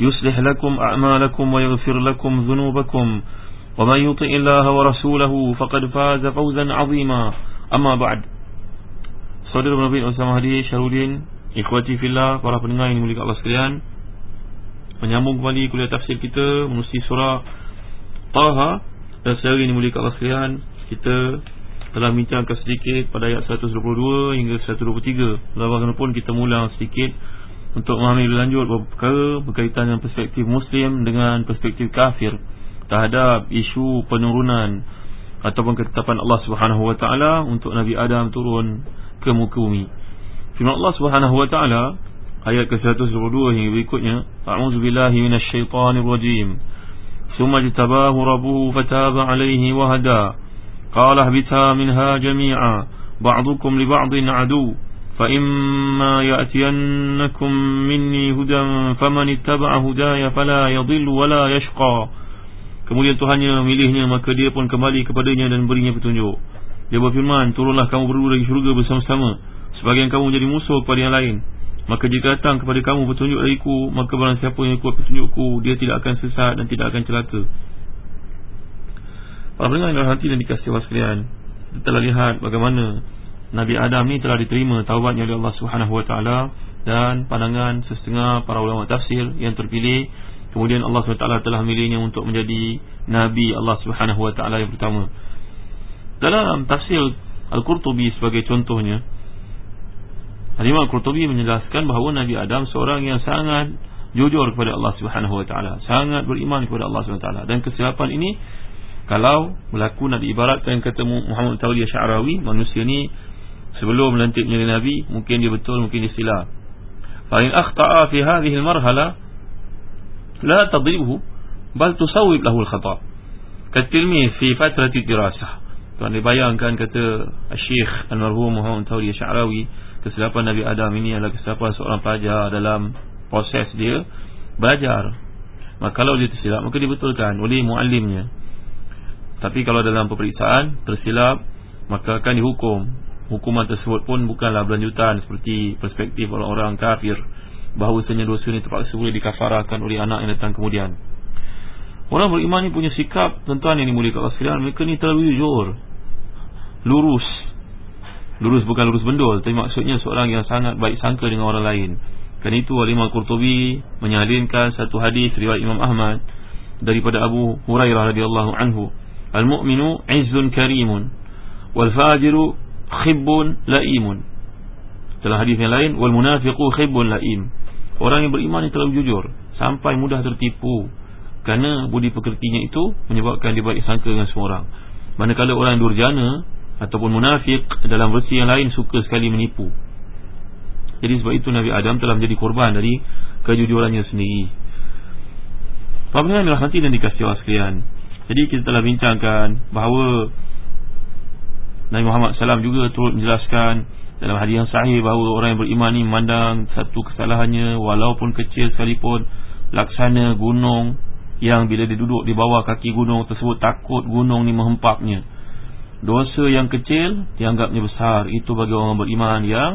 يصلح لكم أعمالكم ويغفر لكم ذنوبكم ومن يطع الله ورسوله فقد فاز فوزا عظيما أما بعد Saudara Nabi Osama Hadi Syarudin Ikhwati Fillah Para pendengar yang dimulihkan Allah sekalian Menyambung kembali kuliah tafsir kita Menusi surah Taha Dan secara ini dimulihkan Allah sekalian Kita telah bincangkan sedikit Pada ayat 122 hingga 123 Lalu pun kita mula sedikit untuk memahami lebih lanjut Perkara berkaitan dengan perspektif Muslim Dengan perspektif kafir Terhadap isu penurunan Ataupun ketetapan Allah Subhanahu Wa Taala Untuk Nabi Adam turun ke muka bumi. Firman Allah Subhanahu wa taala ayat ke-122 hingga berikutnya, A'udzu billahi minasyaitonir rajim. Rabbuhu fataba 'alayhi wa hada. Qala habita minha jami'a, ba'dukum li ba'din 'adu. Ya'tiyannakum minni hudan faman ittaba'a hudaya fala yadhillu wa la yashqa. Kemudian Tuhannya memilihnya maka dia pun kembali kepadanya dan berinya petunjuk. Dia berfirman Turunlah kamu berdua dari syurga bersama-sama Sebagian kamu menjadi musuh kepada yang lain Maka jika datang kepada kamu petunjuk dariku Maka barang siapa yang ikut petunjukku Dia tidak akan sesat dan tidak akan celaka Para pendengar yang hati dan dikasih Allah sekalian Kita telah lihat bagaimana Nabi Adam ni telah diterima taubatnya oleh Allah Subhanahu Wa Taala Dan pandangan setengah para ulama tafsir yang terpilih. Kemudian Allah SWT telah memilihnya untuk menjadi Nabi Allah Subhanahu Wa Taala yang pertama. Dalam tafsir Al-Qurtubi sebagai contohnya Al-Imam Al-Qurtubi menjelaskan bahawa Nabi Adam seorang yang sangat jujur kepada Allah Subhanahu Wa Taala, sangat beriman kepada Allah Subhanahu Wa Taala. Dan kesilapan ini kalau berlaku nak diibaratkan kata Muhammad Tawli Syarawi manusia ni sebelum melantik menjadi nabi mungkin dia betul mungkin dia silap. Fa in akhta'a fi hadhihi al-marhala la tadribhu bal tusawwib lahu al-khata'. Katilmi fi fatrati dirasah Tuan dibayangkan kata Syekh Al-Marhum Muhammad Tawri Syarawi Kesilapan Nabi Adam ini adalah kesilapan seorang pelajar dalam proses dia belajar Maka kalau dia tersilap maka dibetulkan oleh muallimnya Tapi kalau dalam peperiksaan tersilap Maka akan dihukum Hukuman tersebut pun bukanlah berlanjutan seperti perspektif orang-orang kafir. Bahawasanya dosa ini terpaksa boleh dikafarakan oleh anak yang datang kemudian. Orang beriman ini punya sikap Tuan-tuan yang dimulikan Allah sekalian Mereka ni terlalu jujur. Lurus. Lurus bukan lurus bendul tapi maksudnya seorang yang sangat baik sangka dengan orang lain. Kan itu Alimah Qurtubi menyalinkan satu hadis riwayat Imam Ahmad daripada Abu Hurairah radhiyallahu anhu. Al-mu'minu 'izzun karimun wal fajiru khibbun laimun dalam hadis yang lain wal munafiqu khibbun laim orang yang beriman itu terlalu jujur sampai mudah tertipu kerana budi pekertinya itu menyebabkan dia baik sangka dengan semua orang manakala orang durjana ataupun munafik dalam versi yang lain suka sekali menipu. Jadi sebab itu Nabi Adam telah menjadi korban dari kejujurannya sendiri. Apabila adalah nanti dan dikasih Allah sekalian. Jadi kita telah bincangkan bahawa Nabi Muhammad SAW juga turut menjelaskan dalam hadis yang sahih bahawa orang yang beriman ini memandang satu kesalahannya walaupun kecil sekalipun laksana gunung yang bila dia duduk di bawah kaki gunung tersebut takut gunung ni menghempapnya dosa yang kecil dianggapnya besar itu bagi orang beriman yang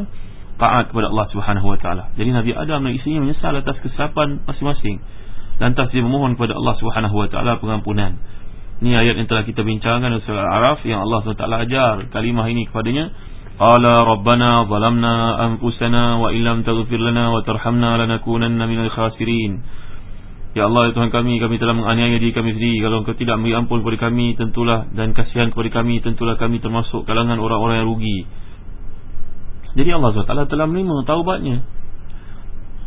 taat kepada Allah Subhanahu wa taala. Jadi Nabi Adam dan isterinya menyesal atas kesilapan masing-masing. Lantas dia memohon kepada Allah Subhanahu wa taala pengampunan. Ini ayat yang telah kita bincangkan dalam surah Al-Araf yang Allah SWT ajar kalimah ini kepadanya. Qala rabbana zalamna anfusana wa illam taghfir lana wa tarhamna lanakunanna minal khasirin. Ya Allah ya Tuhan kami Kami telah menganiaya diri kami sendiri. Kalau engkau tidak beri ampun kepada kami Tentulah Dan kasihan kepada kami Tentulah kami termasuk kalangan orang-orang yang rugi. Jadi Allah SWT telah menerima taubatnya.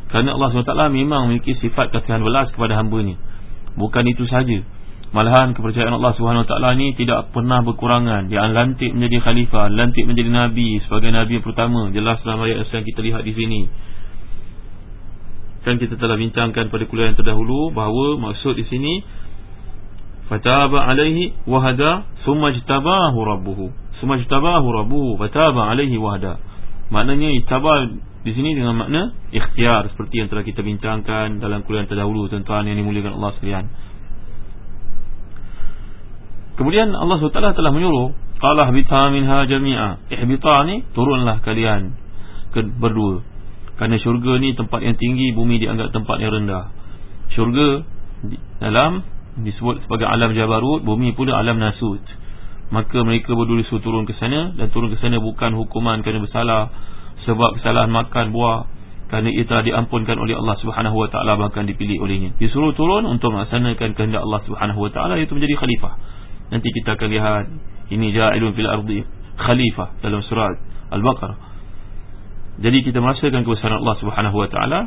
Kerana Allah SWT memang memiliki sifat kasihan belas kepada hamba ni Bukan itu saja Malahan kepercayaan Allah SWT ni tidak pernah berkurangan. Dia lantik menjadi khalifah Lantik menjadi Nabi sebagai Nabi yang pertama. Jelas dalam ayat yang kita lihat di sini. Kan kita telah bincangkan pada kuliah yang terdahulu Bahawa maksud di sini Fataba alaihi wahada Summa jtabahu rabbuhu. Summa jtabahu rabbuhu Fataba alaihi wahada. Maknanya itabah di sini dengan makna ikhtiar seperti yang telah kita bincangkan dalam kuliah terdahulu tuan-tuan yang dimuliakan Allah sekalian. Kemudian Allah SWT telah menyuruh qala habita minha jami'a. Ihbita ni turunlah kalian ke berdua. Kerana syurga ni tempat yang tinggi, bumi dianggap tempat yang rendah. Syurga dalam disebut sebagai alam jabarut, bumi pula alam nasut. Maka mereka berdua disuruh turun ke sana dan turun ke sana bukan hukuman kerana bersalah sebab kesalahan makan buah kerana ia telah diampunkan oleh Allah taala bahkan dipilih olehnya disuruh turun untuk melaksanakan kehendak Allah taala iaitu menjadi khalifah nanti kita akan lihat ini ja'ilun fil ardi khalifah dalam surat al-baqarah. Jadi kita merasakan kebesaran Allah Subhanahu wa taala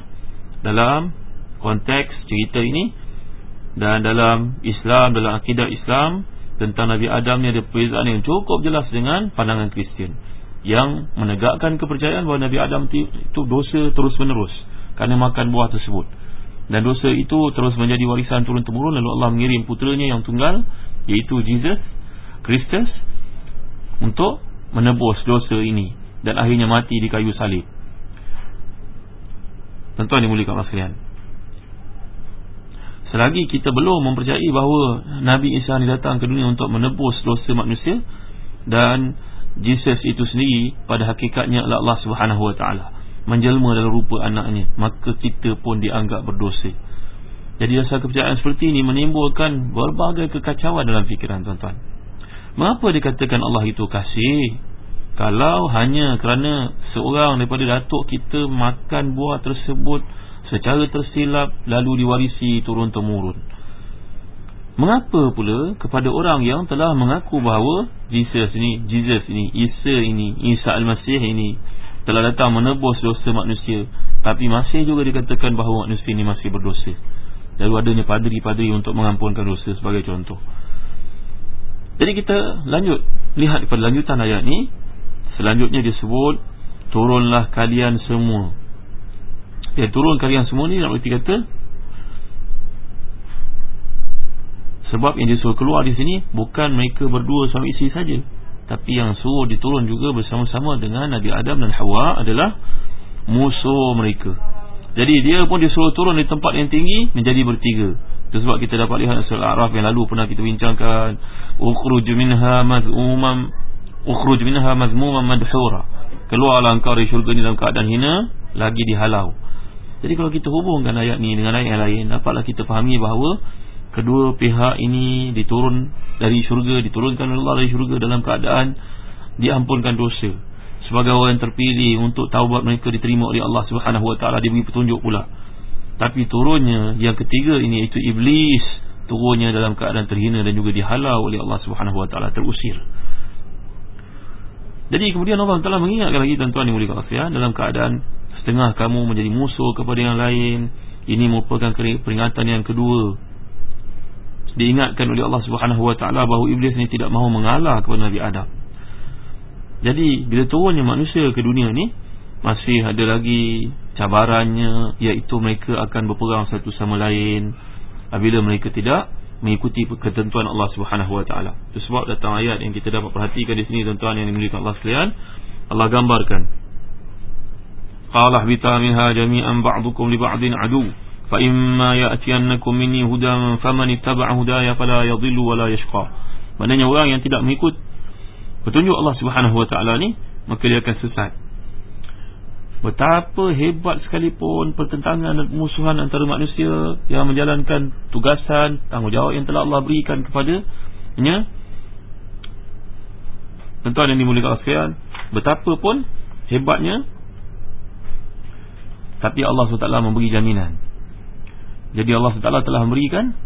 dalam konteks cerita ini dan dalam Islam dalam akidah Islam tentang Nabi Adam ni ada perbezaan yang cukup jelas dengan pandangan Kristian yang menegakkan kepercayaan bahawa Nabi Adam itu dosa terus menerus kerana makan buah tersebut dan dosa itu terus menjadi warisan turun temurun lalu Allah mengirim puteranya yang tunggal iaitu Jesus Kristus untuk menebus dosa ini dan akhirnya mati di kayu salib. Tuan-tuan dimuliakan Allah sekalian selagi kita belum mempercayai bahawa Nabi Isa ini datang ke dunia untuk menebus dosa manusia dan Jesus itu sendiri pada hakikatnya Allah Subhanahu Wa Taala menjelma dalam rupa anaknya maka kita pun dianggap berdosa. Jadi rasa kepercayaan seperti ini menimbulkan berbagai kekacauan dalam fikiran tuan-tuan. Mengapa dikatakan Allah itu kasih? Kalau hanya kerana seorang daripada datuk kita makan buah tersebut secara tersilap lalu diwarisi turun-temurun. Mengapa pula kepada orang yang telah mengaku bahawa Jesus ini, Jesus ini, Isa ini, Isa Al-Masih ini telah datang menebus dosa manusia tapi masih juga dikatakan bahawa manusia ini masih berdosa. Lalu adanya padri-padri untuk mengampunkan dosa sebagai contoh. Jadi kita lanjut lihat pada lanjutan ayat ini. Selanjutnya disebut turunlah kalian semua. Ya turun kalian semua ni nak berarti kata Sebab yang disuruh keluar di sini bukan mereka berdua suami isteri saja, tapi yang suruh diturun juga bersama-sama dengan Nabi Adam dan Hawa adalah musuh mereka. Jadi dia pun disuruh turun di tempat yang tinggi menjadi bertiga. Itu sebab kita dapat lihat surah Al-A'raf yang lalu pernah kita bincangkan ukhruj minha maz'umam ukhruj minha mazmuman madhura. Keluarlah engkau dari syurga ini dalam keadaan hina lagi dihalau. Jadi kalau kita hubungkan ayat ni dengan ayat yang lain, dapatlah kita fahami bahawa kedua pihak ini diturun dari syurga diturunkan oleh Allah dari syurga dalam keadaan diampunkan dosa. Sebagai orang terpilih untuk taubat mereka diterima oleh Allah Subhanahu wa taala diberi petunjuk pula. Tapi turunnya yang ketiga ini itu iblis turunnya dalam keadaan terhina dan juga dihalau oleh Allah Subhanahu wa taala terusir. Jadi kemudian Allah Taala mengingatkan lagi tuan-tuan yang mulia sekalian dalam keadaan setengah kamu menjadi musuh kepada yang lain ini merupakan peringatan yang kedua diingatkan oleh Allah Subhanahu Wa Taala bahawa iblis ni tidak mahu mengalah kepada Nabi Adam. Jadi bila turunnya manusia ke dunia ni masih ada lagi cabarannya iaitu mereka akan berperang satu sama lain apabila mereka tidak mengikuti ketentuan Allah Subhanahu Wa Taala. Itu sebab datang ayat yang kita dapat perhatikan di sini tuan-tuan yang dimuliakan Allah sekalian. Allah gambarkan Qala bita minha jami'an ba'dukum li ba'din adu فإما يأتينكم مني هدى فمن اتبع هدايا فلا يضل ولا يشقى maknanya orang yang tidak mengikut petunjuk Allah Subhanahu wa taala ni maka dia akan sesat betapa hebat sekalipun pertentangan dan musuhan antara manusia yang menjalankan tugasan tanggungjawab yang telah Allah berikan kepadanya tuan-tuan yang dimuliakan Allah sekalian betapa pun hebatnya tapi Allah SWT memberi jaminan Jadi Allah SWT telah memberikan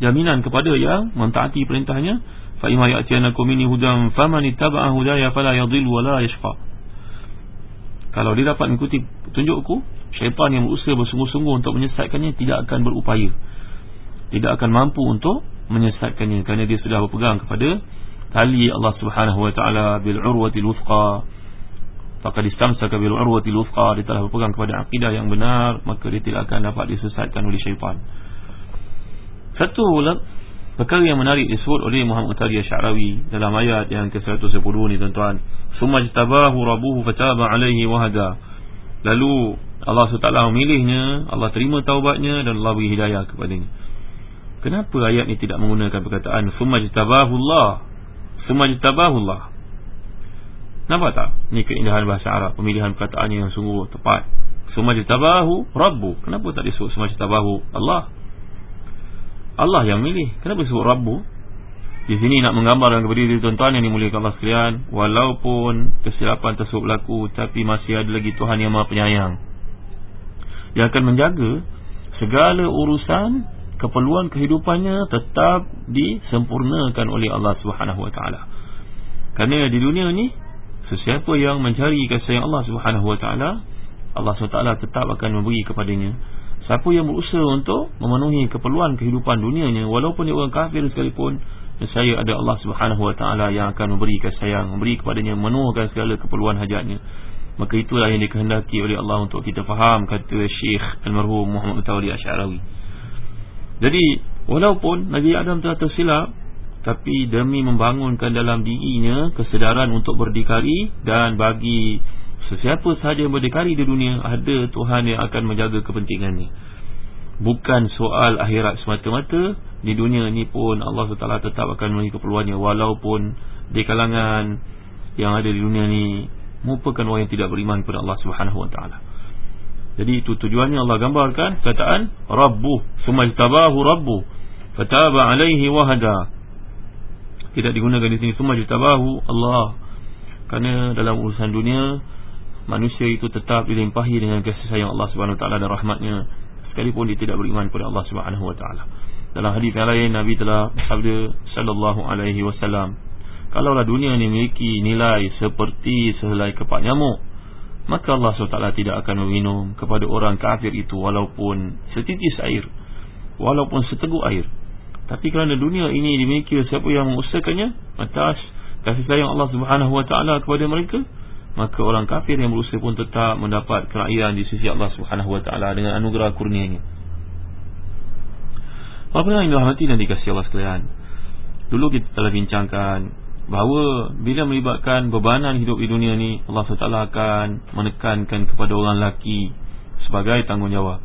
jaminan kepada yang mentaati perintahnya fa imma ya'tiyanakum minni hudan faman ittaba'a hudaya fala yadhillu wa la yashqa. Kalau dia dapat mengikuti petunjukku syaitan yang berusaha bersungguh-sungguh untuk menyesatkannya tidak akan berupaya. Tidak akan mampu untuk menyesatkannya kerana dia sudah berpegang kepada tali Allah Subhanahu wa taala bil urwatil wuthqa faqad istamsaka bil urwatil wuthqa dia telah berpegang kepada akidah yang benar maka dia tidak akan dapat disesatkan oleh syaitan satu perkara yang menarik disebut oleh Muhammad Utari Syarawi dalam ayat yang ke-110 ni tuan-tuan. Summa jtabahu rabbuhu fataba alaihi wahada. Lalu Allah SWT memilihnya, Allah terima taubatnya dan Allah beri hidayah kepadanya. Kenapa ayat ini tidak menggunakan perkataan summa jtabahu Allah? Summa jtabahu Allah. Nampak tak? Ini keindahan bahasa Arab, pemilihan perkataannya yang sungguh tepat. Summa jtabahu rabbu. Kenapa tak disebut summa jtabahu Allah? Allah yang milih Kenapa sebut Rabbu Di sini nak menggambarkan kepada diri tuan-tuan yang dimuliakan Allah sekalian Walaupun kesilapan tersebut berlaku Tapi masih ada lagi Tuhan yang maha penyayang Yang akan menjaga Segala urusan Keperluan kehidupannya Tetap disempurnakan oleh Allah SWT Kerana di dunia ini Sesiapa yang mencari kasih Allah SWT Allah SWT tetap akan memberi kepadanya. Siapa yang berusaha untuk memenuhi keperluan kehidupan dunianya walaupun dia orang kafir sekalipun saya ada Allah Subhanahu Wa Taala yang akan memberi kasih sayang memberi kepadanya memenuhkan segala keperluan hajatnya. Maka itulah yang dikehendaki oleh Allah untuk kita faham kata Syekh Al-Marhum Muhammad Mutawali Asy'arawi. Jadi walaupun Nabi Adam telah tersilap tapi demi membangunkan dalam dirinya kesedaran untuk berdikari dan bagi Sesiapa sahaja yang berdekari di dunia Ada Tuhan yang akan menjaga kepentingannya. Bukan soal akhirat semata-mata Di dunia ini pun Allah SWT tetap akan memenuhi keperluannya. Walaupun di kalangan yang ada di dunia ini Merupakan orang yang tidak beriman kepada Allah SWT Jadi itu tujuannya Allah gambarkan Kataan Rabbu Sumajtabahu Rabbu Fataba alaihi wahada Tidak digunakan di sini Sumajtabahu Allah Kerana dalam urusan dunia manusia itu tetap dilimpahi dengan kasih sayang Allah Subhanahu Wa Taala dan rahmatnya sekalipun dia tidak beriman kepada Allah Subhanahu Wa Taala. Dalam hadis yang lain Nabi telah bersabda sallallahu alaihi wasallam, kalaulah dunia ini memiliki nilai seperti sehelai kepak nyamuk, maka Allah SWT tidak akan meminum kepada orang kafir itu walaupun setitis air, walaupun seteguk air. Tapi kerana dunia ini dimiliki siapa yang mengusahakannya atas kasih sayang Allah Subhanahu Wa Taala kepada mereka, maka orang kafir yang berusaha pun tetap mendapat kerajaan di sisi Allah Subhanahu wa taala dengan anugerah kurnianya. Apa yang dirahmati dan dikasihi Allah sekalian. Dulu kita telah bincangkan bahawa bila melibatkan bebanan hidup di dunia ni Allah SWT akan menekankan kepada orang lelaki sebagai tanggungjawab.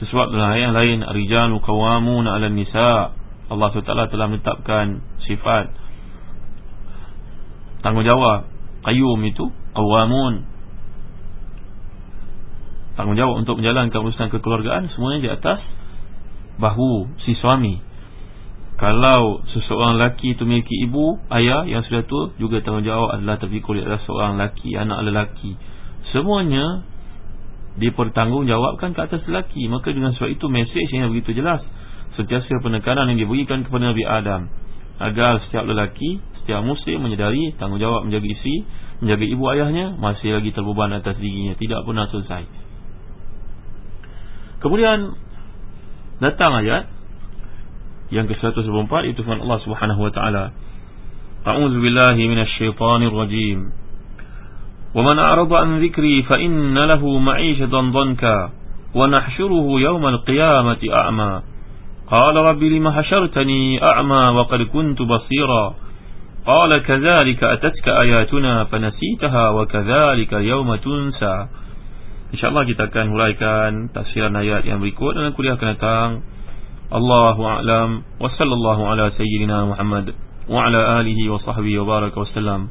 Sebab dalam ayat lain rijalu qawamun 'ala nisa. Allah SWT telah menetapkan sifat tanggungjawab. Qayyum itu awamun tanggungjawab untuk menjalankan urusan kekeluargaan semuanya di atas bahu si suami. Kalau seseorang lelaki itu memiliki ibu ayah yang sudah tua juga tanggungjawab adalah terpikul di atas seorang lelaki anak lelaki. Semuanya dipertanggungjawabkan ke atas lelaki. Maka dengan sebab itu mesej yang begitu jelas sentiasa penekanan yang diberikan kepada Nabi Adam. Agar setiap lelaki setiap muslim menyedari tanggungjawab menjaga isteri menjaga ibu ayahnya masih lagi terbeban atas dirinya. Tidak pernah selesai. Kemudian datang ayat yang ke-124 itu firman Allah Subhanahu wa taala. A'udzu billahi minasyaitonir rajim ومن أعرض عن ذكري فإن له معيشة ضنكا ونحشره يوم القيامة أعمى قال رب لم حشرتني أعمى وقد كنت بصيرا قال كذلك أتتك آياتنا فنسيتها وكذلك اليوم تنسى InsyaAllah kita akan huraikan tafsiran ayat yang berikut dalam kuliah akan datang. Allahu a'lam wa sallallahu ala sayyidina Muhammad wa ala alihi wa sahbihi wa baraka wasallam.